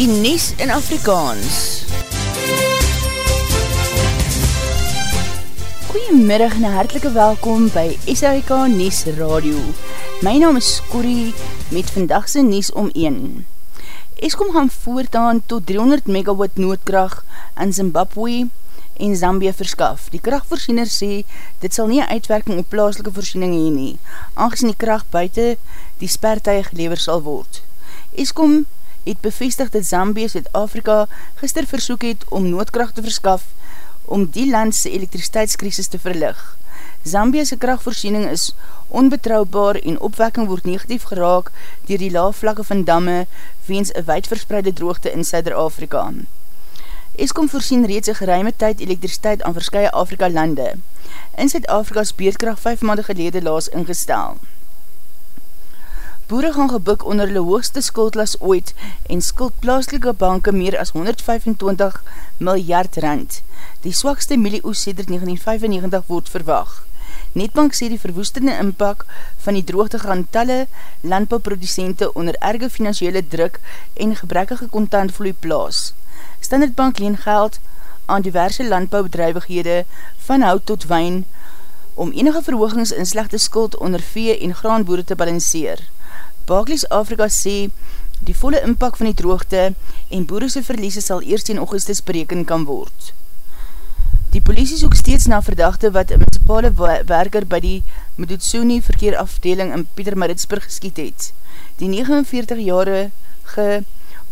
die Nies in Afrikaans. Goeiemiddag en hartelike welkom by SAIK Nies Radio. My naam is Corrie met vandagse Nies om 1. Eskom gaan voortaan tot 300 megawatt noodkracht in Zimbabwe en Zambia verskaf. Die krachtvoorziener sê, dit sal nie uitwerking op plaaslike voorziening heen nie, aangezien die kracht buiten die spertuig gelever sal word. Eskom het bevestig dat Zambia Zuid-Afrika gister versoek het om noodkracht te verskaf om die landse elektriciteitskrisis te verlig. Zambia'se krachtvoorziening is onbetrouwbaar en opwekking word negatief geraak dier die laafvlakke van damme weens een wijdverspreide droogte in Zuider-Afrika. Eskom voorsien reeds een geruime tyd elektriciteit aan verskye Afrika lande. In Zuid-Afrika's beerdkracht 5 maanden gelede laas ingestel. Boere gaan gebuk onder hulle hoogste skuldlas ooit en skuld plaaslike banke meer as 125 miljard rand. Die swakste milieoes sê 1995 word verwag. Netbank sê die verwoestende inpak van die droogte gaan talle landbouwproducente onder erge financiële druk en gebrekkige kontantvloei plaas. Standardbank leen geld aan diverse landbouwbedrijvighede van hout tot wijn om enige verhoogings in slechte skuld onder vee en graanboere te balanceer. Barclays Afrika sê die volle inpak van die droogte en boerese verliese sal eerst in augustus bereken kan word. Die politie soek steeds na verdachte wat een municipale werker by die Medutsuni verkeerafdeling in Pieter Maritsburg geskiet het. Die 49-jarige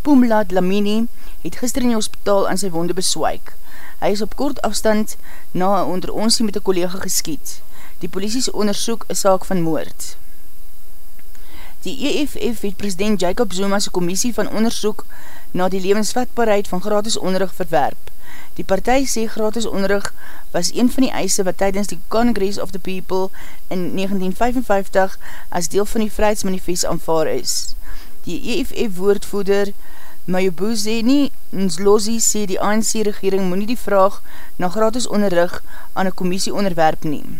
Poemlaat Lamini het gister in die hospitaal aan sy wonde beswaik. Hy is op kort afstand na onder ons met een collega geskiet. Die politie onderzoek een saak van moord. Die EFF het president Jacob Zuma's commissie van onderzoek na die levensvatbaarheid van gratis onderrug verwerp. Die partij sê gratis onderrug was een van die eise wat tydens die Congress of the People in 1955 as deel van die Vrijheidsmanifest aanvaar is. Die EFF woordvoeder Mayobuze nie Nzlozi sê die ANC regering moet nie die vraag na gratis onderrug aan een commissie onderwerp neem.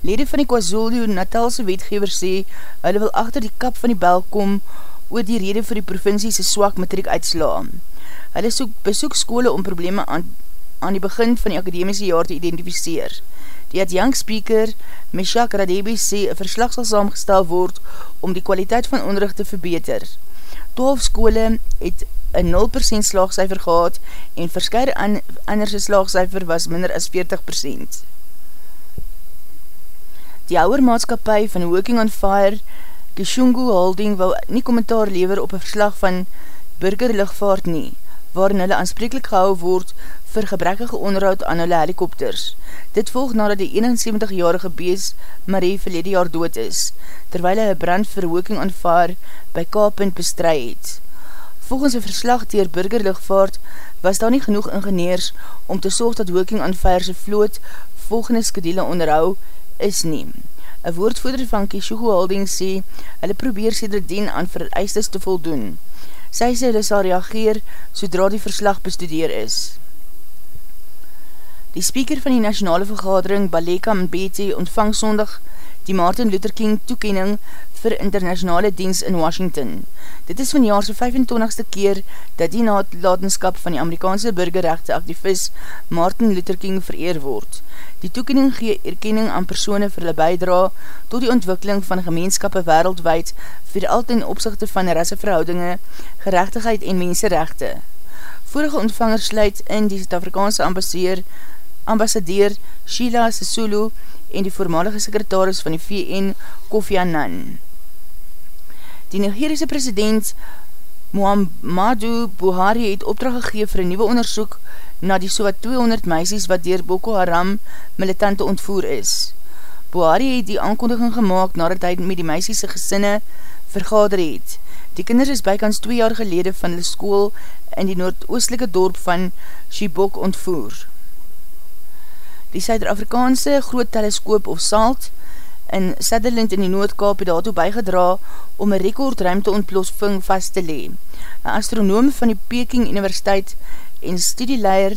Lede van die KwaZulu Natalse wetgever sê, hulle wil achter die kap van die bel kom oor die rede vir die provinciese swak matriek uitsla. Hulle soek, besoek skole om probleme aan, aan die begin van die akademiese jaar te identificeer. Die adjunct speaker, Meshak Radebi, sê een verslag sal saamgestel word om die kwaliteit van onderricht te verbeter. 12 skole het een 0% slaagcijfer gehad en verskerde an, anderse slaagcijfer was minder as 40%. Die ouwe maatskapie van Working on Fire, Kishungu Holding, wil nie kommentaar lever op een verslag van burgerlichtvaart nie, waarin hulle aanspreeklik gehou word vir gebrekkige onderhoud aan hulle helikopters. Dit volg nadat die 71-jarige bees Marie verlede jaar dood is, terwyl hy brand vir Working on Fire by Kaapend bestry het. Volgens een verslag dier burgerlichtvaart was daar nie genoeg ingenieurs om te sorg dat Working on Fire sy vloot volgende skedele onderhoud is nie. Een woordvoerder van Kishugo Holding sê, hulle probeer sêder dien aan vereistes te voldoen. Sy sê hulle sal reageer, sodra die verslag bestudeer is. Die speaker van die nationale vergadering, Baleka Mbete, ontvang sondag die Martin Luther King toekening vir internationale diens in Washington. Dit is van jaar so 25ste keer dat die nalatenskap van die Amerikaanse burgerrechte activist Martin Luther King vereer word. Die toekening gee erkenning aan persone vir hulle bijdra tot die ontwikkeling van gemeenskappe wereldwijd vir al ten opzichte van rasseverhoudinge, gerechtigheid en menserechte. Vorige ontvangers sluit in die Zuid-Afrikaanse ambassadeur, ambassadeur Sheila Sisulu en die voormalige sekretaris van die VN, Kofi Annan. Die Nigeriese president Muhammadu Buhari het opdracht gegeef vir een nieuwe onderzoek na die sowat 200 meisies wat dier Boko Haram militante ontvoer is. Buhari het die aankondiging gemaakt nadat hy met die meisies gesinne vergader het. Die kinders is bykans 2 jaar gelede van die school in die noordoostelike dorp van Shibok ontvoer. Die Suider-Afrikaanse groot teleskoop of SALT in Sutherland in die Noordkaap het daartoe bygedra om een rekord ruimte ontplossing vast te lee. Een astronoom van die Peking Universiteit en studieleier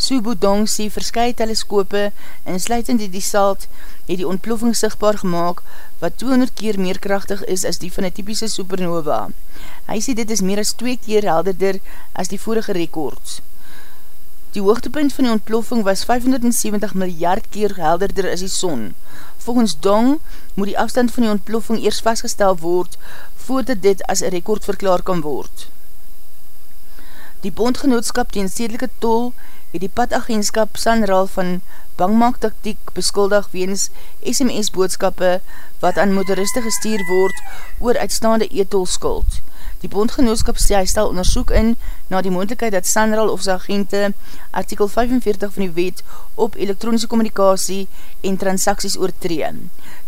Subodong sê verskye teleskope en sluitend die salt het die ontploffing sigtbaar gemaakt wat 200 keer meer krachtig is as die van die typische supernova. Hy sê dit is meer as 2 keer helderder as die vorige rekords. Die hoogtepunt van die ontploffing was 570 miljard keer helderder as die son. Volgens Dong moet die afstand van die ontploffing eers vastgestel word voordat dit as een rekord verklaar kan word. Die bondgenootskap teen stedelike tol het die padagentskap Sanral van bangmaaktaktiek beskuldig weens SMS-boodskappe wat aan motoriste gestuur word oor uitstaande e-tol skuld. Die bondgenootskap sê hy stel onderzoek in na die moendlikheid dat Sanral of sy agente artikel 45 van die wet op elektronische communicatie en transacties oortree.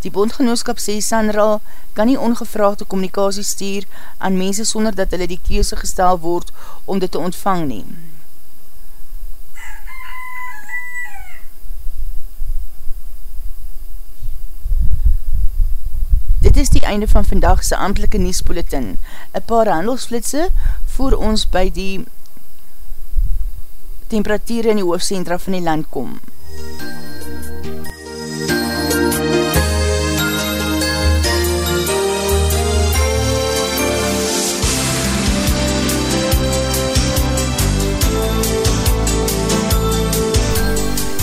Die bondgenootskap sê Sanral kan nie ongevraagde communicatie stuur aan mense sonder dat hulle die keuse gestel word om dit te ontvang neem. Dit is die einde van vandagse amtelike Niesbulletin. Een paar handelsflitse voor ons by die temperatuur in die hoofdcentra van die land kom.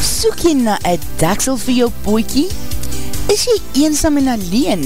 Soek jy na een daksel vir jou poekie? Is jy eensam en alleen?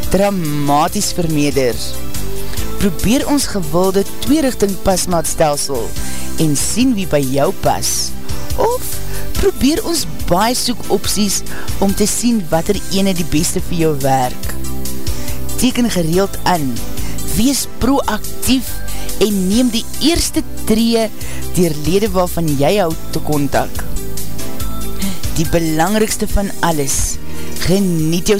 dramatisch vermeerder. Probeer ons gewilde tweerichting pasmaatstelsel en sien wie by jou pas. Of probeer ons baie soek opties om te sien wat er ene die beste vir jou werk. Teken gereeld aan, wees proactief en neem die eerste tree dier lede waarvan jy houd te kontak. Die belangrikste van alles, geniet jou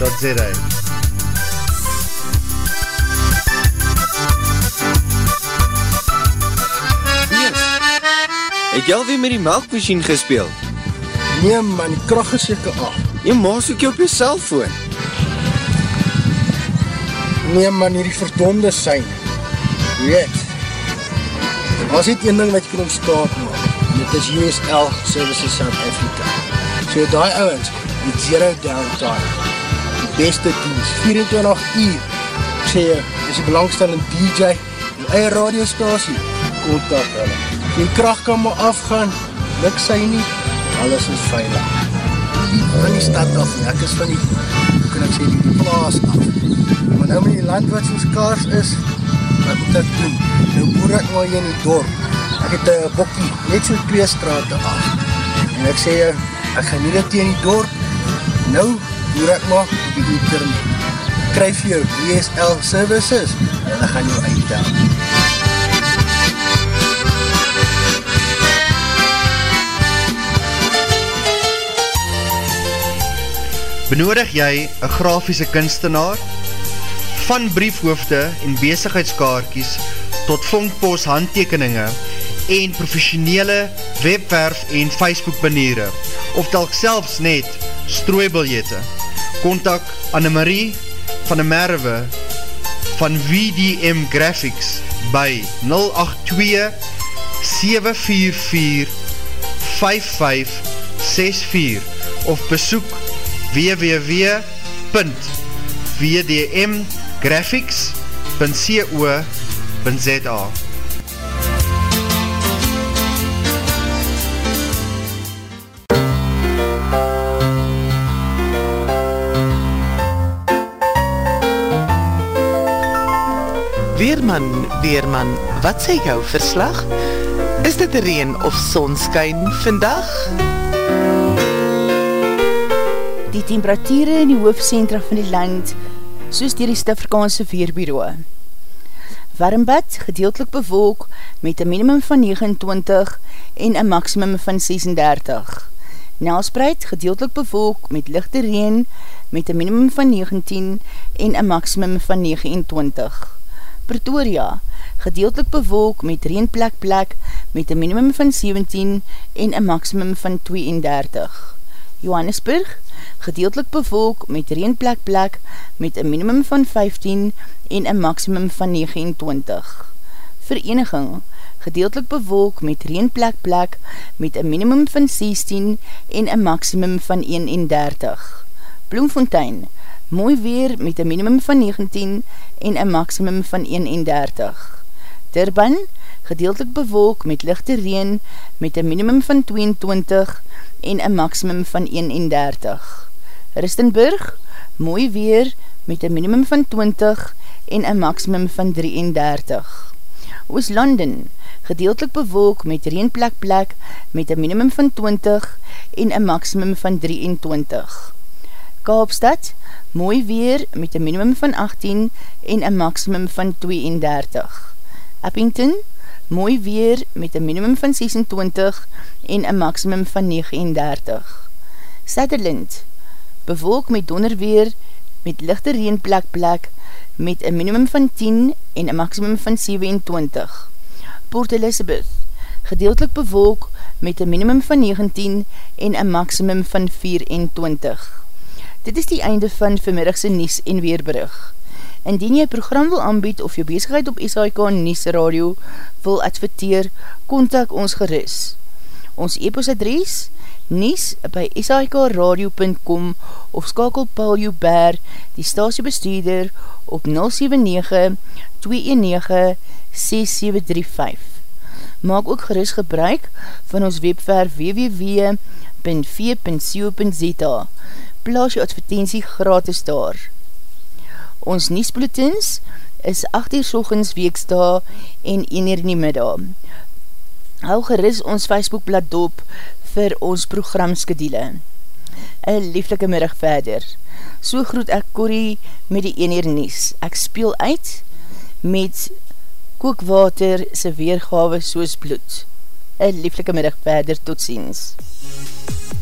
www.zfm.za Het jy alweer met die melkmachine gespeel? Nee man, die kracht is jyke af. Jy maas ook jy op jy cellfoon. Nee man, hier die verdonde sein. Weet, as het een ding wat jy kan ontstaan maak, dit is USL Services South Africa. So die ouwens, met zero downtime, beste dienst, 24 uur. Ek sê jy, is die belangstellende DJ, die eie radiostasie, kontak hulle. Die kracht kan maar afgaan, luk sy nie, alles is veilig. Die van die stad af, ek is van die, hoe kan ek sê, die plaas af. Maar nou met die land wat soos kaars is, wat moet ek doen? Nou boer ek maar hier in die dorp. Ek het een bokkie, net so twee straten af. En ek sê jy, ek gaan nie dit in die dorp, nou boer ek maar die internet. Kry vir jou DSL services, hulle gaan jou uitdaag. Benodig jy een grafiese kunstenaar? Van briefhoofde en bezigheidskaarkies tot vonkpost handtekeninge en professionele webwerf en Facebook maniere, of telk selfs net strooibiljete. Contact Annemarie van der Merwe van VDM Graphics by 082 744 5564 of besoek www.vdmgraphics.co.za Weerman, Weerman, wat sê jou verslag? Is dit reen of sonskyn vandag? Die temperatuur in die hoofdcentra van die land, soos dier die Stifrikaanse Weerbureau. Warmbad, gedeeltelik bewolk, met een minimum van 29 en een maximum van 36. Nelspreid, gedeeltelik bewolk, met lichte reen, met een minimum van 19 en een maximum van 29. Pretoria, gedeeltelik bewolk met reenplek plek met een minimum van 17 en een maximum van 32. Johannesburg, gedeeltelik bewolk met reenplek plek met een minimum van 15 en een maximum van 29. Vereniging, gedeeltelik bewolk met reenplek plek met een minimum van 16 en een maximum van 31. Bloemfontein, mooi weer met een minimum van 19 en een maximum van 31. Durban, gedeeltelik bewolk met lichte reen met een minimum van 22 en een maximum van 31. Ristenburg, mooi weer met een minimum van 20 en een maximum van 33. Ooslanden, gedeeltelik bewolk met reenplek plek met een minimum van 20 en een maximum van 23. Kaapstad, mooi weer met een minimum van 18 en een maximum van 32. Eppington, mooi weer met een minimum van 26 en een maximum van 39. Sutherland, bewolk met donderweer met lichte reenplek plek met een minimum van 10 en een maximum van 27. Port Elizabeth, gedeeltelik bewolk met een minimum van 19 en een maximum van 24. Dit is die einde van vanmiddagse Nies en Weerbrug. Indien jy program wil aanbied of jou bezigheid op SHK Nies Radio wil adverteer, kontak ons geris. Ons e-postadres nies by shkradio.com of skakel Paul Joubert, die stasiebestuurder, op 079-219-6735. Maak ook geris gebruik van ons webwerf www.v.co.za plaas jou advertentie gratis daar. Ons Niesbulletins is 8 uur sorgens weeksta en 1 uur in die middag. Hou geris ons Facebookblad dop vir ons programskediele. Een lieflike middag verder. So groet ek Corrie met die 1 uur Nies. Ek speel uit met kookwater se weergawe soos bloed. Een lieflike middag verder, tot ziens. MUZIEK